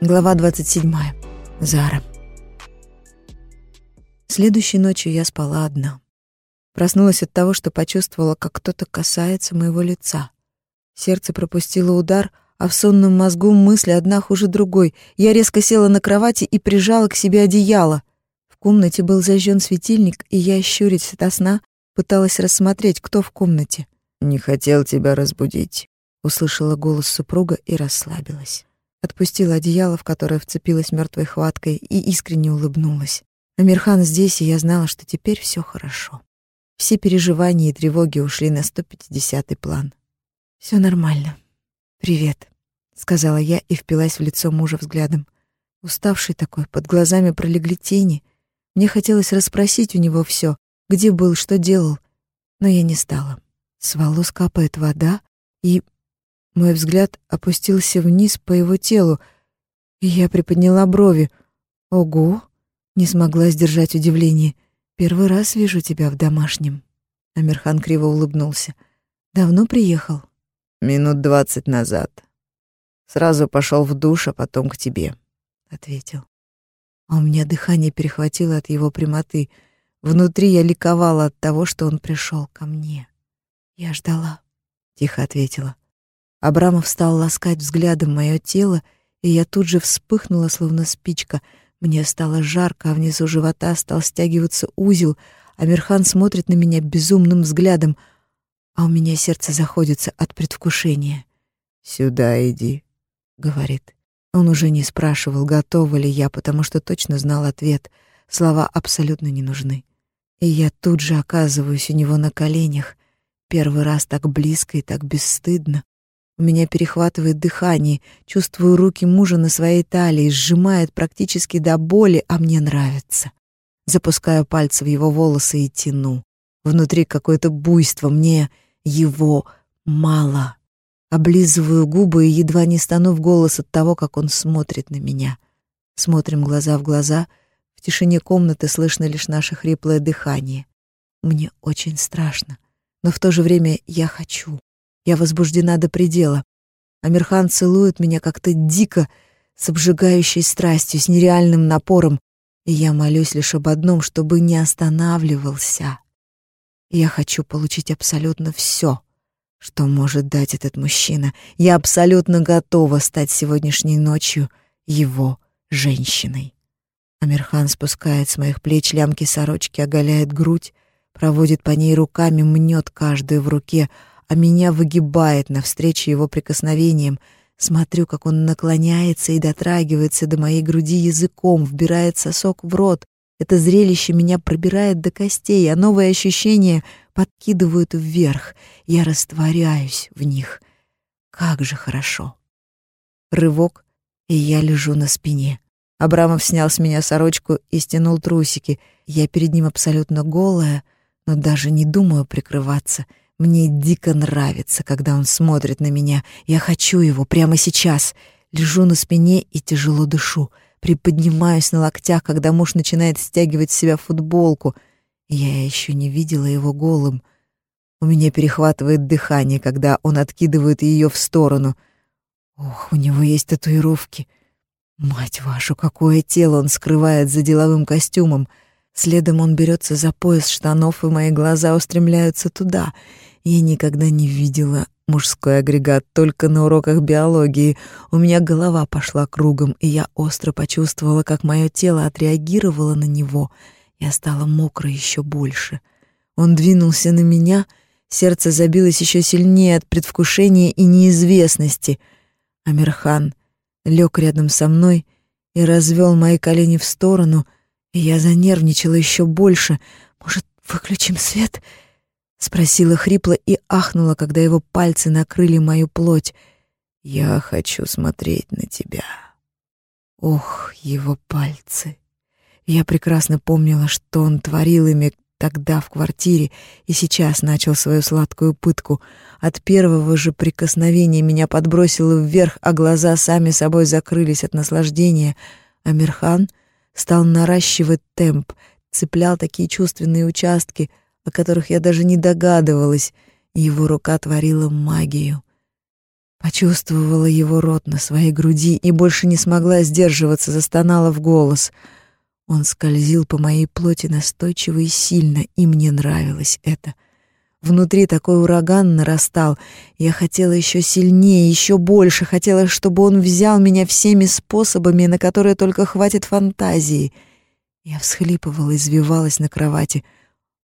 Глава 27. Зара. Следующей ночью я спала одна. Проснулась от того, что почувствовала, как кто-то касается моего лица. Сердце пропустило удар, а в сонном мозгу мысли одна хуже другой. Я резко села на кровати и прижала к себе одеяло. В комнате был зажжен светильник, и я, щурясь от сна, пыталась рассмотреть, кто в комнате. «Не хотел тебя разбудить», — услышала голос супруга и расслабилась. Отпустила одеяло, в которое вцепилась мертвой хваткой, и искренне улыбнулась. Амирхан здесь, и я знала, что теперь все хорошо. Все переживания и тревоги ушли на 150-й план. Все нормально. Привет, сказала я и впилась в лицо мужа взглядом. Уставший такой, под глазами пролегли тени. Мне хотелось расспросить у него все, где был, что делал, но я не стала. С волос капает вода, и мой взгляд опустился вниз по его телу, и я приподняла брови. Ого, не смогла сдержать удивление. Первый раз вижу тебя в домашнем. Амирхан криво улыбнулся. Давно приехал? Минут двадцать назад. Сразу пошел в душ, а потом к тебе, ответил. А у меня дыхание перехватило от его прямоты. Внутри я ликовала от того, что он пришел ко мне. Я ждала, тихо ответила. Абрамов стал ласкать взглядом мое тело, и я тут же вспыхнула, словно спичка. Мне стало жарко, а внизу живота стал стягиваться узел. Амирхан смотрит на меня безумным взглядом — а у меня сердце заходится от предвкушения. «Сюда иди», — говорит. Он уже не спрашивал, готова ли я, потому что точно знал ответ. Слова абсолютно не нужны. И я тут же оказываюсь у него на коленях. Первый раз так близко и так бесстыдно. У меня перехватывает дыхание, чувствую руки мужа на своей талии, сжимает практически до боли, а мне нравится. Запускаю пальцы в его волосы и тяну. Внутри какое-то буйство, мне его мало. Облизываю губы и едва не стану в голос от того, как он смотрит на меня. Смотрим глаза в глаза. В тишине комнаты слышно лишь наше хриплое дыхание. Мне очень страшно, но в то же время я хочу. Я возбуждена до предела. Амирхан целует меня как-то дико, с обжигающей страстью, с нереальным напором, и я молюсь лишь об одном, чтобы не останавливался. Я хочу получить абсолютно все, что может дать этот мужчина. Я абсолютно готова стать сегодняшней ночью его женщиной. Амирхан спускает с моих плеч лямки сорочки, оголяет грудь, проводит по ней руками, мнет каждую в руке, а меня выгибает навстречу его прикосновениям. Смотрю, как он наклоняется и дотрагивается до моей груди языком, вбирает сосок в рот, это зрелище меня пробирает до костей, а новые ощущения подкидывают вверх. Я растворяюсь в них. Как же хорошо. Рывок, и я лежу на спине. Абрамов снял с меня сорочку и стянул трусики. Я перед ним абсолютно голая, но даже не думаю прикрываться. Мне дико нравится, когда он смотрит на меня. Я хочу его прямо сейчас. Лежу на спине и тяжело дышу приподнимаюсь на локтях, когда муж начинает стягивать с себя футболку. Я еще не видела его голым. У меня перехватывает дыхание, когда он откидывает ее в сторону. Ох, у него есть татуировки. Мать вашу, какое тело он скрывает за деловым костюмом. Следом он берется за пояс штанов, и мои глаза устремляются туда. Я никогда не видела Мужской агрегат только на уроках биологии. У меня голова пошла кругом, и я остро почувствовала, как мое тело отреагировало на него. Я стала мокрой еще больше. Он двинулся на меня, сердце забилось еще сильнее от предвкушения и неизвестности. Амирхан лег рядом со мной и развел мои колени в сторону, я занервничала еще больше. «Может, выключим свет?» Спросила хрипло и ахнула, когда его пальцы накрыли мою плоть. «Я хочу смотреть на тебя». Ох, его пальцы. Я прекрасно помнила, что он творил ими тогда в квартире и сейчас начал свою сладкую пытку. От первого же прикосновения меня подбросило вверх, а глаза сами собой закрылись от наслаждения. Амирхан стал наращивать темп, цеплял такие чувственные участки — о которых я даже не догадывалась, и его рука творила магию. Почувствовала его рот на своей груди и больше не смогла сдерживаться, застонала в голос. Он скользил по моей плоти настойчиво и сильно, и мне нравилось это. Внутри такой ураган нарастал. Я хотела еще сильнее, еще больше. Хотела, чтобы он взял меня всеми способами, на которые только хватит фантазии. Я всхлипывала, извивалась на кровати.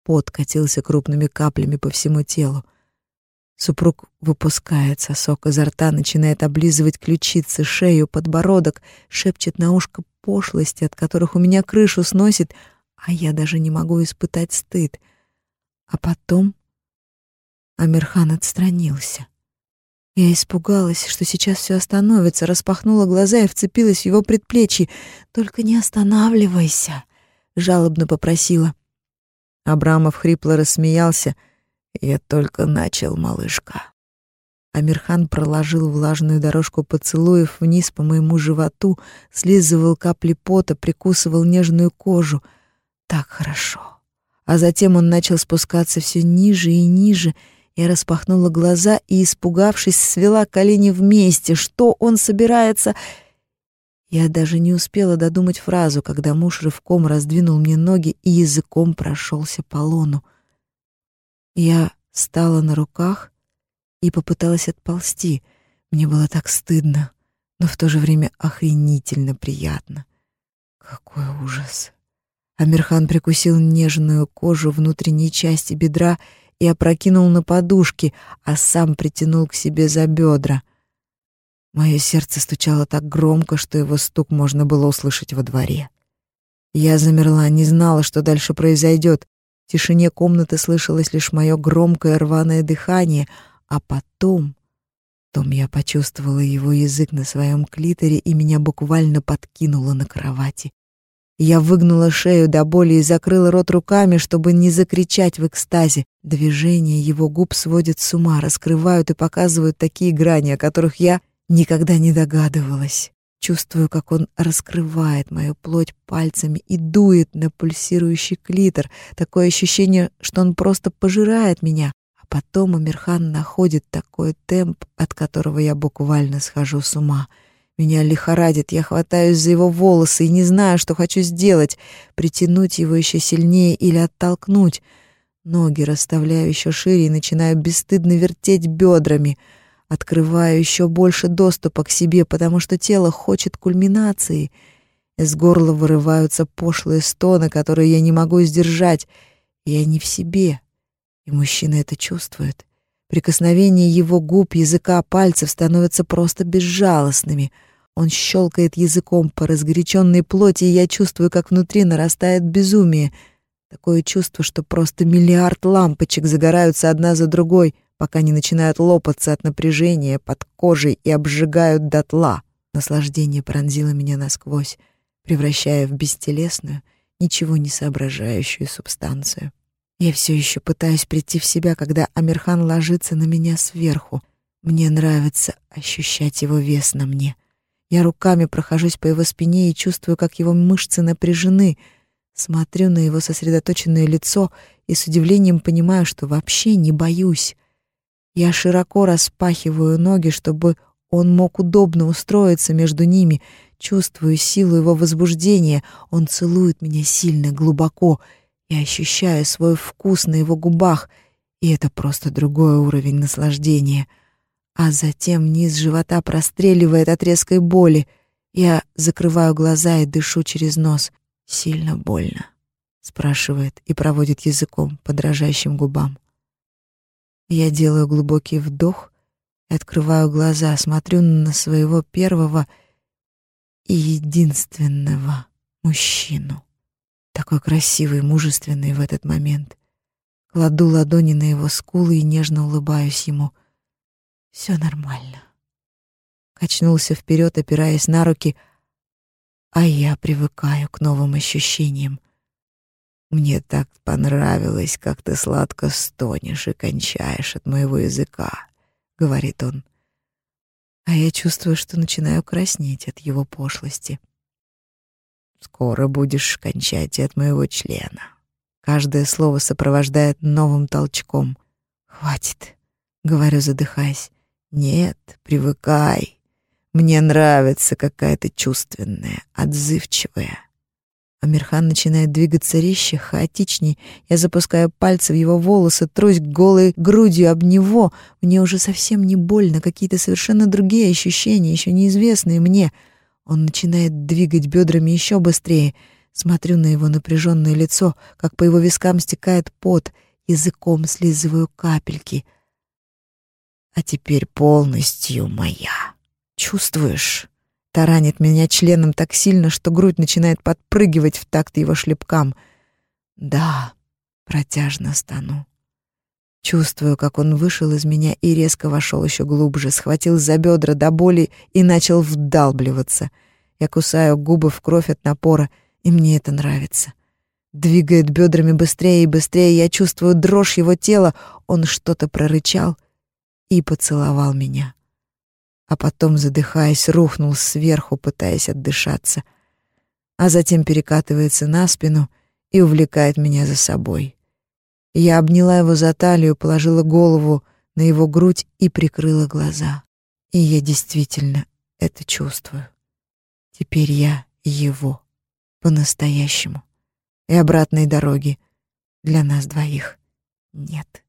Пот катился крупными каплями по всему телу. Супруг выпускает сосок изо рта, начинает облизывать ключицы, шею, подбородок, шепчет на ушко пошлости, от которых у меня крышу сносит, а я даже не могу испытать стыд. А потом Амирхан отстранился. Я испугалась, что сейчас все остановится, распахнула глаза и вцепилась в его предплечье. «Только не останавливайся!» — жалобно попросила. Абрамов хрипло рассмеялся. «Я только начал, малышка». Амирхан проложил влажную дорожку поцелуев вниз по моему животу, слизывал капли пота, прикусывал нежную кожу. Так хорошо. А затем он начал спускаться все ниже и ниже, я распахнула глаза и, испугавшись, свела колени вместе. Что он собирается? Я даже не успела додумать фразу, когда муж рывком раздвинул мне ноги и языком прошелся по лону. Я стала на руках и попыталась отползти. Мне было так стыдно, но в то же время охренительно приятно. Какой ужас! Амирхан прикусил нежную кожу внутренней части бедра и опрокинул на подушки, а сам притянул к себе за бедра. Мое сердце стучало так громко, что его стук можно было услышать во дворе. Я замерла, не знала, что дальше произойдет. В тишине комнаты слышалось лишь мое громкое рваное дыхание, а потом... Потом я почувствовала его язык на своем клиторе и меня буквально подкинуло на кровати. Я выгнула шею до боли и закрыла рот руками, чтобы не закричать в экстазе. Движения его губ сводят с ума, раскрывают и показывают такие грани, о которых я никогда не догадывалась. Чувствую, как он раскрывает мою плоть пальцами и дует на пульсирующий клитор. Такое ощущение, что он просто пожирает меня. А потом Амирхан находит такой темп, от которого я буквально схожу с ума — меня лихорадит, я хватаюсь за его волосы и не знаю, что хочу сделать, притянуть его еще сильнее или оттолкнуть. Ноги расставляю еще шире и начинаю бесстыдно вертеть бедрами, открываю еще больше доступа к себе, потому что тело хочет кульминации. Из горла вырываются пошлые стоны, которые я не могу сдержать. Я не в себе, и мужчина это чувствует. Прикосновения его губ, языка, пальцев становятся просто безжалостными. Он щелкает языком по разгоряченной плоти, и я чувствую, как внутри нарастает безумие. Такое чувство, что просто миллиард лампочек загораются одна за другой, пока не начинают лопаться от напряжения под кожей и обжигают дотла. Наслаждение пронзило меня насквозь, превращая в бестелесную, ничего не соображающую субстанцию. Я все еще пытаюсь прийти в себя, когда Амирхан ложится на меня сверху. Мне нравится ощущать его вес на мне. Я руками прохожусь по его спине и чувствую, как его мышцы напряжены. Смотрю на его сосредоточенное лицо и с удивлением понимаю, что вообще не боюсь. Я широко распахиваю ноги, чтобы он мог удобно устроиться между ними. Чувствую силу его возбуждения. Он целует меня сильно, глубоко — я ощущаю свой вкус на его губах, и это просто другой уровень наслаждения. А затем низ живота простреливает от резкой боли. Я закрываю глаза и дышу через нос. «Сильно больно?» — спрашивает и проводит языком по дрожащим губам. Я делаю глубокий вдох и открываю глаза, смотрю на своего первого и единственного мужчину такой красивый, мужественный в этот момент. Кладу ладони на его скулы и нежно улыбаюсь ему. Все нормально. Качнулся вперед, опираясь на руки, а я привыкаю к новым ощущениям. Мне так понравилось, как ты сладко стонешь и кончаешь от моего языка, говорит он. А я чувствую, что начинаю краснеть от его пошлости. Скоро будешь кончать от моего члена. Каждое слово сопровождает новым толчком. Хватит, говорю, задыхаясь. Нет, привыкай. Мне нравится, какая ты чувственная, отзывчивая. Амирхан начинает двигаться резче, хаотичней. Я запускаю пальцы в его волосы, трусь голой грудью об него. Мне уже совсем не больно, какие-то совершенно другие ощущения, еще неизвестные мне. Он начинает двигать бедрами еще быстрее. Смотрю на его напряженное лицо, как по его вискам стекает пот. Языком слизываю капельки. А теперь полностью моя. Чувствуешь? таранит меня членом так сильно, что грудь начинает подпрыгивать в такт его шлепкам. Да, протяжно стану. Чувствую, как он вышел из меня и резко вошел еще глубже, схватил за бедра до боли и начал вдалбливаться. Я кусаю губы в кровь от напора, и мне это нравится. Двигает бедрами быстрее и быстрее, я чувствую дрожь его тела. Он что-то прорычал и поцеловал меня а потом, задыхаясь, рухнул сверху, пытаясь отдышаться, а затем перекатывается на спину и увлекает меня за собой. Я обняла его за талию, положила голову на его грудь и прикрыла глаза. И я действительно это чувствую. Теперь я его по-настоящему. И обратной дороги для нас двоих нет.